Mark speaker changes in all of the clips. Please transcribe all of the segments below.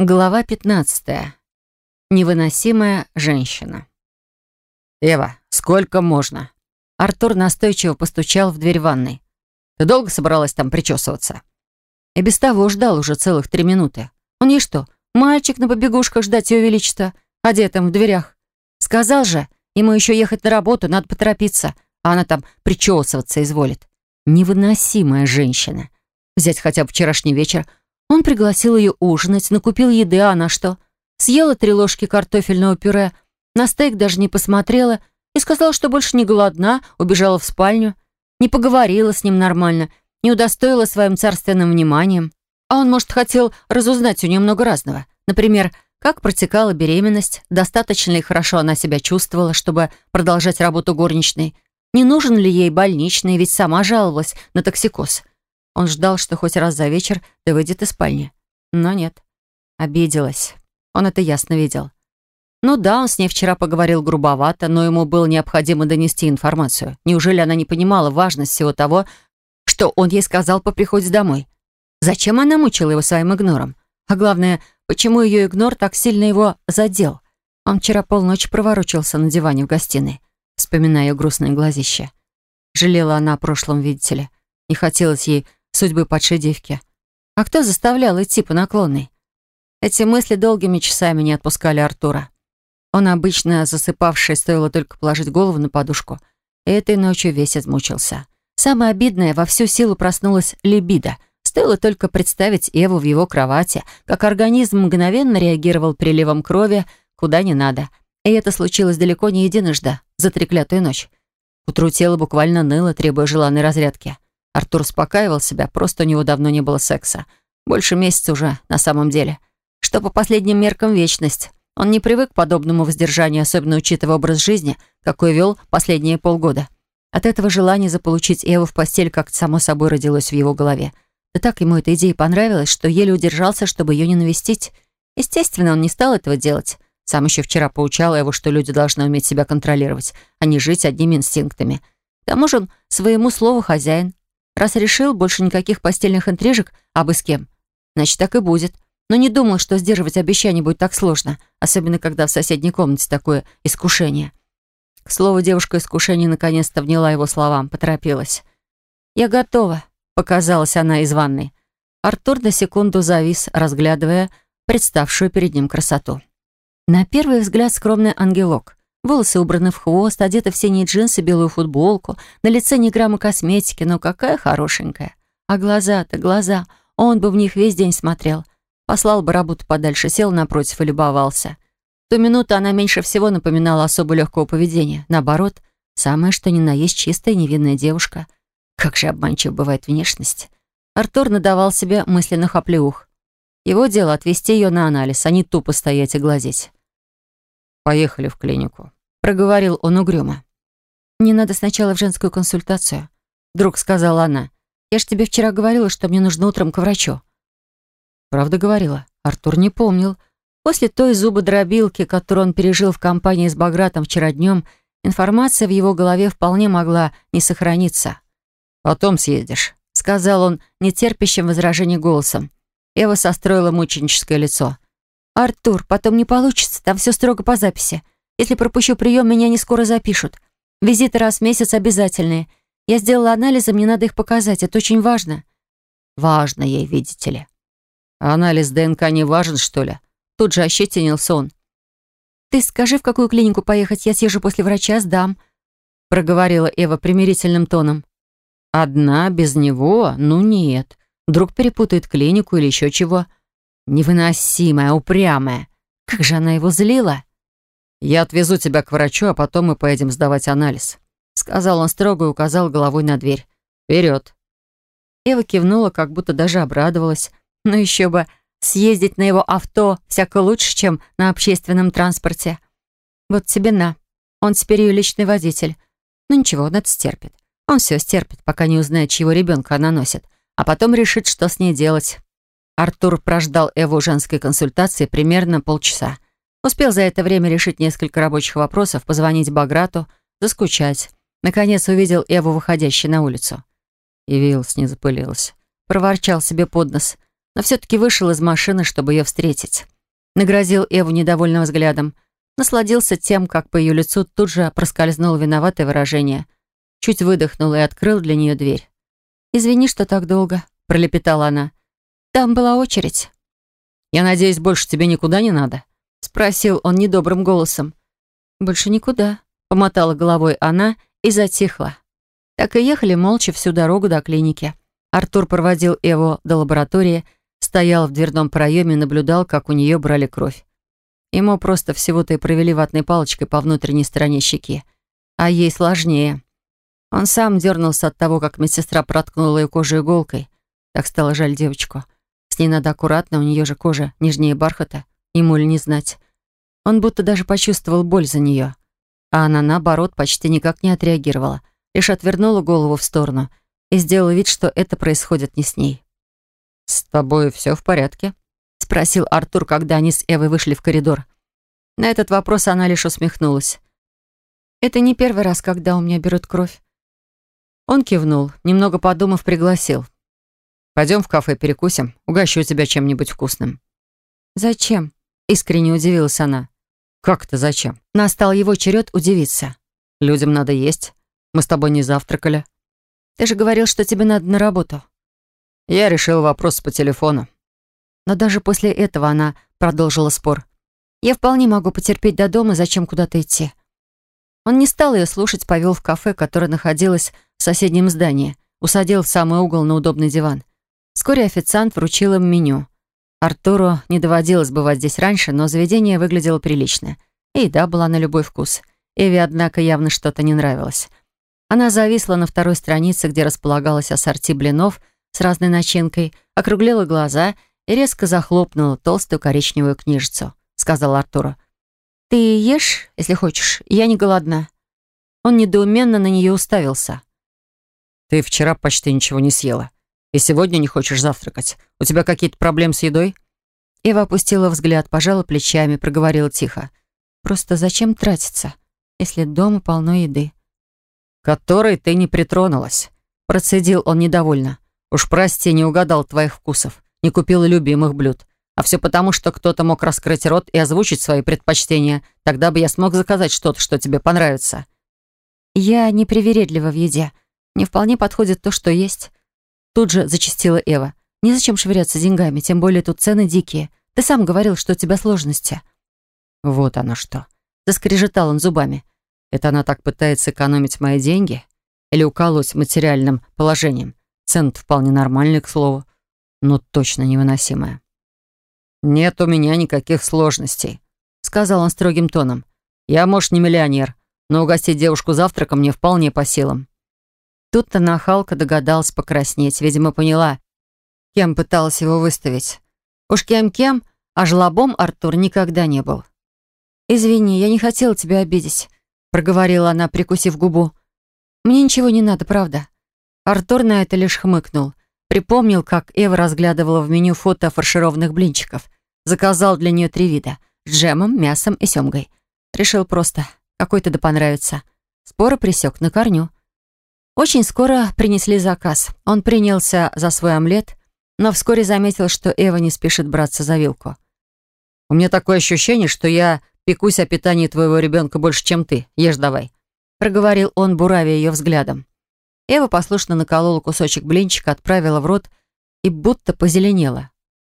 Speaker 1: Глава 15. Невыносимая женщина.
Speaker 2: «Эва, сколько можно?»
Speaker 1: Артур настойчиво постучал в дверь ванной.
Speaker 2: «Ты долго собралась там причесываться?»
Speaker 1: И без того ждал уже целых три минуты. Он ей что, мальчик на побегушках ждать ее величества, одетым в дверях? Сказал же, ему еще ехать на работу, надо поторопиться, а она там причесываться изволит. Невыносимая женщина. Взять хотя бы вчерашний вечер — он пригласил ее ужинать, накупил еды, а она что? Съела три ложки картофельного пюре, на стейк даже не посмотрела и сказала, что больше не голодна, убежала в спальню, не поговорила с ним нормально, не удостоила своим царственным вниманием. А он, может, хотел разузнать у нее много разного. Например, как протекала беременность, достаточно ли хорошо она себя чувствовала, чтобы продолжать работу горничной, не нужен ли ей больничный, ведь сама жаловалась на токсикоз. Он ждал, что хоть раз за вечер да выйдет из спальни. Но нет. Обиделась. Он это ясно видел. Ну да, он с ней вчера поговорил грубовато, но ему было необходимо донести информацию. Неужели она не понимала важность всего того, что он ей сказал по приходе домой? Зачем она мучила его своим игнором? А главное, почему ее игнор так сильно его задел? Он вчера полночи проворочился на диване в гостиной, вспоминая ее грустное глазище. Жалела она о прошлом, видите ли. Не хотелось ей судьбы падшей девки. А кто заставлял идти по наклонной? Эти мысли долгими часами не отпускали Артура. Он обычно засыпавший, стоило только положить голову на подушку. И этой ночью весь измучился. Самое обидное, во всю силу проснулась либидо. Стоило только представить Эву в его кровати, как организм мгновенно реагировал приливом крови куда не надо. И это случилось далеко не единожды за треклятую ночь. Утру тело буквально ныло, требуя желанной разрядки. Артур успокаивал себя, просто у него давно не было секса. Больше месяца уже, на самом деле. Что по последним меркам вечность. Он не привык к подобному воздержанию, особенно учитывая образ жизни, какой вел последние полгода. От этого желание заполучить Эву в постель как-то само собой родилось в его голове. Да так ему эта идея понравилась, что еле удержался, чтобы ее не навестить. Естественно, он не стал этого делать. Сам еще вчера поучал его, что люди должны уметь себя контролировать, а не жить одними инстинктами. К тому же он своему слову хозяин. Раз решил, больше никаких постельных интрижек, а бы с кем. Значит, так и будет. Но не думал, что сдерживать обещание будет так сложно, особенно когда в соседней комнате такое искушение. К слову, девушка-искушение наконец-то вняла его словам, поторопилась. «Я готова», — показалась она из ванной. Артур на секунду завис, разглядывая представшую перед ним красоту. На первый взгляд скромный ангелок. Волосы убраны в хвост, одета в синие джинсы, белую футболку, на лице ни грамма косметики, но какая хорошенькая. А глаза-то, глаза, он бы в них весь день смотрел. Послал бы работу подальше, сел напротив и любовался. В ту минуту она меньше всего напоминала особо легкого поведения. Наоборот, самое что ни на есть чистая невинная девушка. Как же обманчив бывает внешность. Артур надавал себе мысленных оплеух. Его дело отвезти ее на анализ, а не тупо стоять и глазеть.
Speaker 2: «Поехали в клинику», —
Speaker 1: проговорил он угрюмо. «Мне надо сначала в женскую консультацию», — вдруг сказала она. «Я ж тебе вчера говорила, что мне нужно утром к врачу».
Speaker 2: Правда говорила. Артур не помнил.
Speaker 1: После той зубодробилки, которую он пережил в компании с Багратом вчера днем, информация в его голове вполне могла не сохраниться.
Speaker 2: «Потом съездишь», —
Speaker 1: сказал он нетерпящим возражений голосом. Эва состроила мученическое лицо. «Артур, потом не получится, там все строго по записи. Если пропущу прием, меня не скоро запишут. Визиты раз в месяц обязательные. Я сделала анализы, мне надо их показать, это очень важно».
Speaker 2: «Важно ей, видите ли». «Анализ ДНК не важен, что ли?»
Speaker 1: Тут же ощетинился он. «Ты скажи, в какую клинику поехать, я съезжу после врача, сдам», проговорила Эва примирительным тоном.
Speaker 2: «Одна, без него? Ну нет. Вдруг перепутает клинику или еще чего?» Невыносимая, упрямая. Как же она его злила. «Я отвезу тебя к врачу, а потом мы поедем сдавать анализ», сказал он строго и указал головой на дверь. «Вперед!»
Speaker 1: Ева кивнула, как будто даже обрадовалась. Ну еще бы, съездить на его авто всяко лучше, чем на общественном транспорте. Вот тебе на. Он теперь ее личный водитель. Ну ничего, он это стерпит. Он все стерпит, пока не узнает, чьего ребенка она носит. А потом решит, что с ней делать. Артур прождал Эву женской консультации примерно полчаса. Успел за это время решить несколько рабочих вопросов, позвонить Баграту, заскучать. Наконец увидел Эву, выходящей на улицу.
Speaker 2: Явилась, не запылилась.
Speaker 1: Проворчал себе под нос. но все-таки вышел из машины, чтобы ее встретить. Нагрозил Эву недовольным взглядом, насладился тем, как по ее лицу тут же проскользнуло виноватое выражение. Чуть выдохнул и открыл для нее дверь. «Извини, что так долго», — пролепетала она. «Там была очередь».
Speaker 2: «Я надеюсь, больше тебе никуда не надо?»
Speaker 1: — спросил он недобрым голосом. «Больше никуда», — помотала головой она и затихла. Так и ехали молча всю дорогу до клиники. Артур проводил Эву до лаборатории, стоял в дверном проеме и наблюдал, как у нее брали кровь. Ему просто всего-то и провели ватной палочкой по внутренней стороне щеки. А ей сложнее. Он сам дернулся от того, как медсестра проткнула ее кожу иголкой. Так стало жаль девочку. С ней надо аккуратно, у нее же кожа нежнее бархата. Ему ли не знать. Он будто даже почувствовал боль за нее. А она, наоборот, почти никак не отреагировала. Лишь отвернула голову в сторону и сделала вид, что это происходит не с ней.
Speaker 2: «С тобой все в порядке?»
Speaker 1: — спросил Артур, когда они с Эвой вышли в коридор. На этот вопрос она лишь усмехнулась. «Это не первый раз, когда у меня берут кровь. Он кивнул, немного подумав, пригласил.
Speaker 2: «Пойдем в кафе перекусим, угощу тебя чем-нибудь вкусным».
Speaker 1: «Зачем?» — искренне удивилась она.
Speaker 2: «Как это зачем?»
Speaker 1: Настал его черед удивиться.
Speaker 2: «Людям надо есть. Мы с тобой не завтракали».
Speaker 1: «Ты же говорил, что тебе надо на работу».
Speaker 2: Я решил вопрос по телефону.
Speaker 1: Но даже после этого она продолжила спор. «Я вполне могу потерпеть до дома, зачем куда-то идти?» Он не стал ее слушать, повел в кафе, которое находилось в соседнем здании, усадил в самый угол на удобный диван. Вскоре официант вручил им меню. Артуру не доводилось бывать здесь раньше, но заведение выглядело прилично. И еда была на любой вкус. Эви, однако, явно что-то не нравилось. Она зависла на второй странице, где располагалась ассорти блинов с разной начинкой, округлила глаза и резко захлопнула толстую коричневую книжицу. Сказал Артуру. «Ты ешь, если хочешь, я не голодна». Он недоуменно на нее уставился.
Speaker 2: «Ты вчера почти ничего не съела. И сегодня не хочешь завтракать. У тебя какие-то проблемы с едой?»
Speaker 1: Ева опустила взгляд, пожала плечами, проговорила тихо. «Просто зачем тратиться, если дома полно еды?»
Speaker 2: «Которой ты не притронулась», — процедил он недовольно. «Уж прости, не угадал твоих вкусов, не купил любимых блюд. А все потому, что кто-то мог раскрыть рот и озвучить свои предпочтения. Тогда бы я смог заказать что-то, что тебе понравится».
Speaker 1: «Я не привередлива в еде. Мне вполне подходит то, что есть». Тут же зачастила Эва. «Незачем швыряться деньгами, тем более тут цены дикие. Ты сам говорил, что у тебя сложности».
Speaker 2: «Вот оно что». Заскрежетал он зубами. «Это она так пытается экономить мои деньги? Или уколоть материальным положением? цены вполне нормальные, к слову, но точно невыносимая». «Нет у меня никаких сложностей», — сказал он строгим тоном. «Я, может, не миллионер, но угостить девушку завтраком мне вполне по силам».
Speaker 1: Тут-то нахалка догадалась покраснеть, видимо, поняла, кем пыталась его выставить. Уж кем-кем, а жлобом Артур никогда не был. «Извини, я не хотела тебя обидеть», — проговорила она, прикусив губу. «Мне ничего не надо, правда». Артур на это лишь хмыкнул. Припомнил, как Эва разглядывала в меню фото фаршированных блинчиков. Заказал для нее три вида — с джемом, мясом и семгой. Решил просто, какой-то да понравится. Споры присек на корню. Очень скоро принесли заказ. Он принялся за свой омлет, но вскоре заметил, что Эва не спешит браться за вилку.
Speaker 2: «У меня такое ощущение, что я пекусь о питании твоего ребенка больше, чем ты. Ешь давай», —
Speaker 1: проговорил он, буравя ее взглядом. Эва послушно наколола кусочек блинчика, отправила в рот и будто позеленела.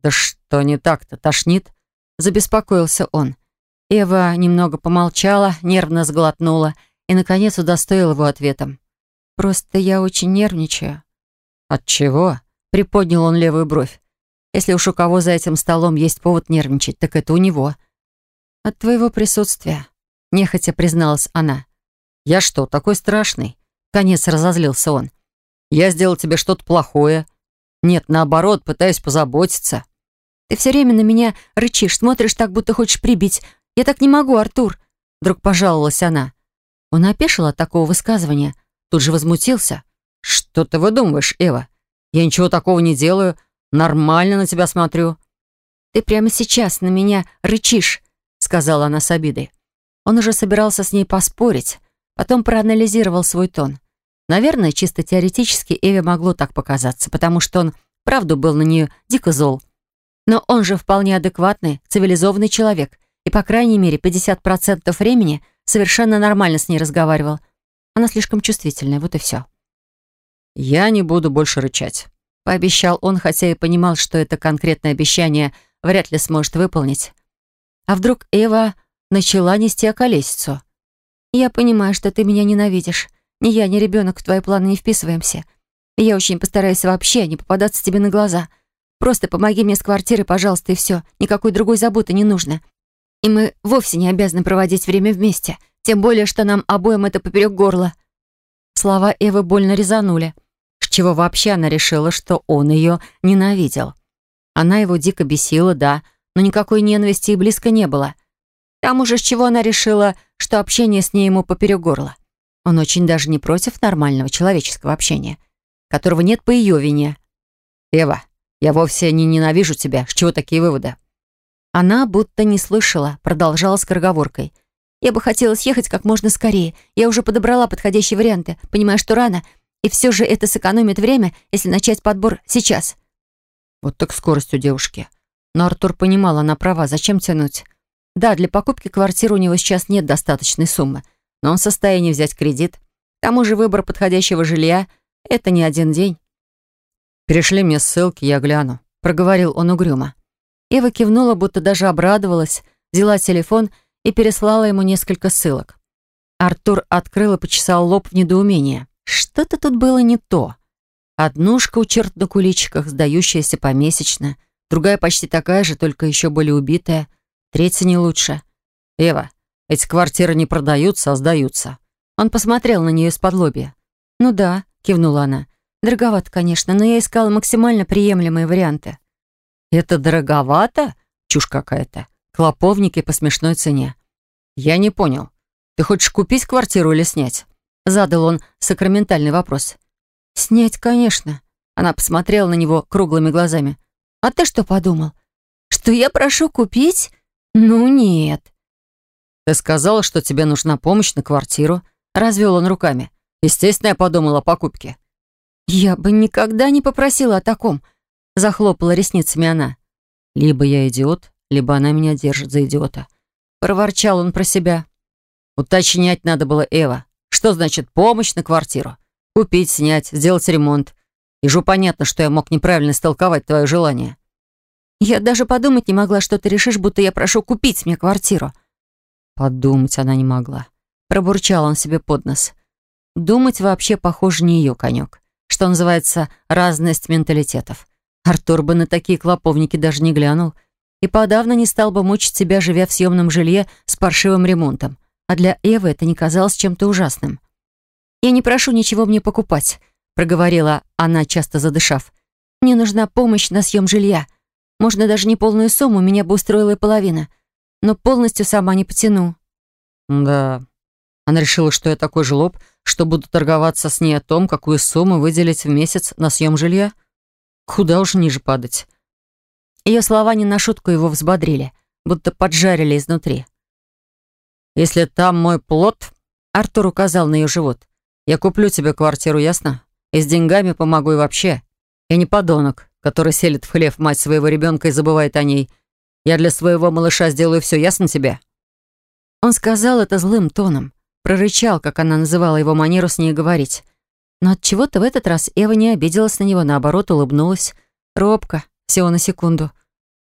Speaker 2: «Да что не так-то, тошнит?»
Speaker 1: Забеспокоился он. Эва немного помолчала, нервно сглотнула и, наконец, удостоила его ответом. «Просто я очень нервничаю».
Speaker 2: «От чего?» — приподнял он левую бровь. «Если уж у кого за этим столом есть повод нервничать, так это у него».
Speaker 1: «От твоего присутствия», — нехотя призналась она.
Speaker 2: «Я что, такой страшный?» Конец разозлился он. «Я сделал тебе что-то плохое. Нет, наоборот, пытаюсь позаботиться».
Speaker 1: Ты все время на меня рычишь, смотришь так, будто хочешь прибить. Я так не могу, Артур!» Вдруг пожаловалась она. Он опешил от такого высказывания, тут же возмутился.
Speaker 2: «Что ты выдумываешь, Эва? Я ничего такого не делаю. Нормально на тебя смотрю».
Speaker 1: «Ты прямо сейчас на меня рычишь», — сказала она с обидой. Он уже собирался с ней поспорить, потом проанализировал свой тон. Наверное, чисто теоретически Эве могло так показаться, потому что он правду был на нее дико зол. Но он же вполне адекватный, цивилизованный человек, и, по крайней мере, 50% времени совершенно нормально с ней разговаривал. Она слишком чувствительная, вот и все.
Speaker 2: «Я не буду больше рычать», —
Speaker 1: пообещал он, хотя и понимал, что это конкретное обещание вряд ли сможет выполнить. А вдруг Эва начала нести околесицу? «Я понимаю, что ты меня ненавидишь. Ни я, ни ребенок в твои планы не вписываемся. Я очень постараюсь вообще не попадаться тебе на глаза. Просто помоги мне с квартиры, пожалуйста, и все. Никакой другой заботы не нужно. И мы вовсе не обязаны проводить время вместе. Тем более, что нам обоим это поперек горла». Слова Эвы больно резанули. С чего вообще она решила, что он ее ненавидел? Она его дико бесила, да, но никакой ненависти и близко не было. К тому же, с чего она решила, что общение с ней ему поперек горла? Он очень даже не против нормального человеческого общения, которого нет по ее вине.
Speaker 2: «Эва, я вовсе не ненавижу тебя. С чего такие выводы?»
Speaker 1: Она будто не слышала, продолжала скороговоркой. «Я бы хотела съехать как можно скорее. Я уже подобрала подходящие варианты, понимая, что рано, и все же это сэкономит время, если начать подбор сейчас».
Speaker 2: Вот так скорость у девушки. Но Артур понимал, она права, зачем тянуть?
Speaker 1: Да, для покупки квартиры у него сейчас нет достаточной суммы, но он в состоянии взять кредит. К тому же выбор подходящего жилья — это не один день.
Speaker 2: «Перешли мне ссылки, я гляну», — проговорил он угрюмо.
Speaker 1: Ева кивнула, будто даже обрадовалась, взяла телефон и переслала ему несколько ссылок. Артур открыл и почесал лоб в недоумении. Что-то тут было не то. Однушка у черт на куличиках, сдающаяся помесячно, другая почти такая же, только еще более убитая — Третья не лучше.
Speaker 2: Эва, эти квартиры не продаются, а сдаются.
Speaker 1: Он посмотрел на нее из-под лобья. «Ну да», — кивнула она. «Дороговато, конечно, но я искала максимально приемлемые варианты».
Speaker 2: «Это дороговато? Чушь какая-то. Клоповники по смешной цене». «Я не понял. Ты хочешь купить квартиру или снять?»
Speaker 1: Задал он сакраментальный вопрос. «Снять, конечно». Она посмотрела на него круглыми глазами. «А ты что подумал? Что я прошу купить?» «Ну нет».
Speaker 2: «Ты сказала, что тебе нужна помощь на квартиру?» Развел он руками. «Естественно, я подумала о покупке».
Speaker 1: «Я бы никогда не попросила о таком», — захлопала ресницами она.
Speaker 2: «Либо я идиот, либо она меня держит за идиота», — проворчал он про себя. «Уточнять надо было Эва. Что значит помощь на квартиру? Купить, снять, сделать ремонт. Же понятно, что я мог неправильно истолковать твое желание».
Speaker 1: Я даже подумать не могла, что ты решишь, будто я прошу купить мне квартиру».
Speaker 2: Подумать она не могла.
Speaker 1: Пробурчал он себе под нос. Думать вообще, похоже, не ее конек. Что называется, разность менталитетов. Артур бы на такие клоповники даже не глянул. И подавно не стал бы мучить себя, живя в съемном жилье с паршивым ремонтом. А для Эвы это не казалось чем-то ужасным. «Я не прошу ничего мне покупать», — проговорила она, часто задышав. «Мне нужна помощь на съем жилья. Можно даже не полную сумму, меня бы устроила и половина. Но полностью сама не потяну».
Speaker 2: «Да». Она решила, что я такой же лоб, что буду торговаться с ней о том, какую сумму выделить в месяц на съем жилья. Куда уж ниже падать.
Speaker 1: Ее слова не на шутку его взбодрили, будто поджарили изнутри.
Speaker 2: «Если там мой плод», — Артур указал на ее живот, «я куплю тебе квартиру, ясно? И с деньгами помогу и вообще. Я не подонок, который селит в хлев мать своего ребенка и забывает о ней. Я для своего малыша сделаю все, ясно тебе?»
Speaker 1: Он сказал это злым тоном, прорычал, как она называла его манеру с ней говорить. Но от чего то в этот раз Эва не обиделась на него, наоборот, улыбнулась. Робко, всего на секунду.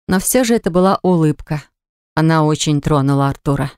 Speaker 1: Но все же это была улыбка. Она очень тронула Артура.